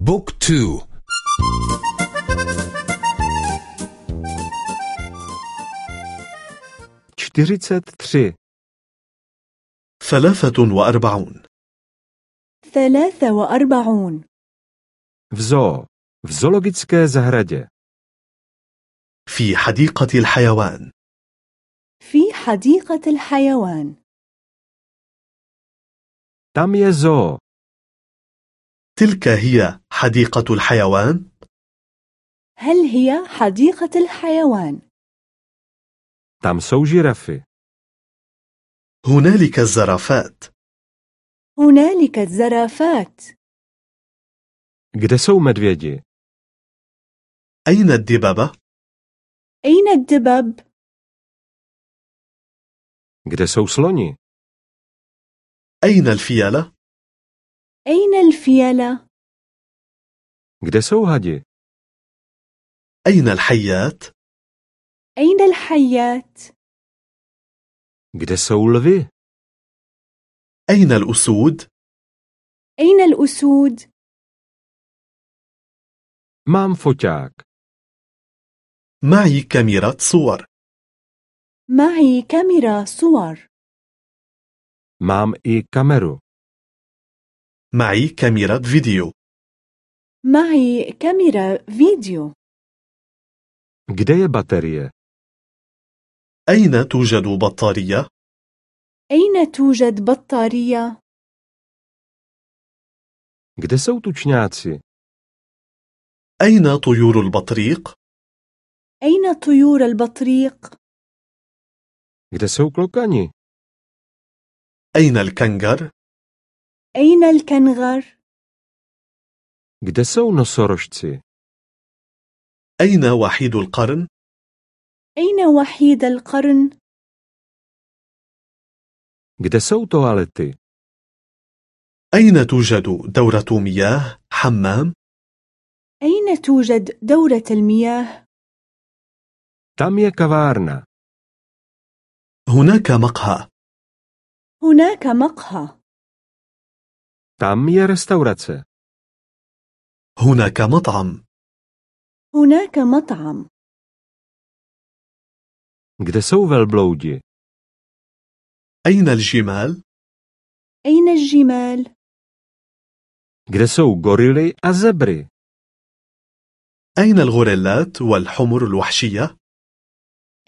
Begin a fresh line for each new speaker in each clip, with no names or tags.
بوك تو.
tři
ثلاثة وأربعون.
ثلاثة وأربعون.
V zoologické zahradě.
في حديقة الحيوان.
في حديقة الحيوان.
Je zoo.
تلك هي حديقة الحيوان
هل هي حديقة الحيوان؟
Tam jsou žirafy.
هنالك الزرافات
هنالك الزرافات
jsou medvědi?
أين الدببة؟
أين الدبب؟
Jsou sloni?
أين الفيلة؟
أين الفيلة؟
Kde jsou hadi?
أين الحيات؟
أين الحيات؟
Kde jsou lvy?
أين الأسود؟
أين الأسود؟
Mám foťák.
معي كاميرا صور
معي كاميرا صور
Mám i kameru.
معي كاميرا فيديو
معي كاميرا فيديو
Kde je baterie?
أين توجد بطارية؟
أين توجد بطارية؟
Kde jsou tučňáci?
أين طيور البطريق؟
أين طيور البطريق؟
Kde jsou klokani?
أين الكنغر؟
أين الكنغر؟
Kde jsou nosorožci?
أين وحيد القرن؟
أين وحيد القرن؟
Kde jsou toalety?
أين توجد دورة مياه حمام؟
أين توجد دورة المياه؟
Tam je kavárna.
هناك مقهى
هناك مقهى
Tam je restaurace.
هناك مطعم
هناك مطعم
Kde jsou velbloudi?
أين الجمال؟
أين الجمال؟
Kde jsou gorily a zebry?
أين الغوريلات والحمر الوحشية؟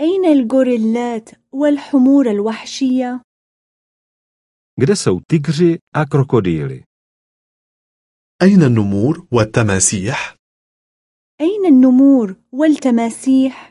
أين الغوريلات والحمور الوحشية؟
Kde jsou tygři a krokodýly?
أين النمور والتماسيح؟
أين النمور والتماسيح؟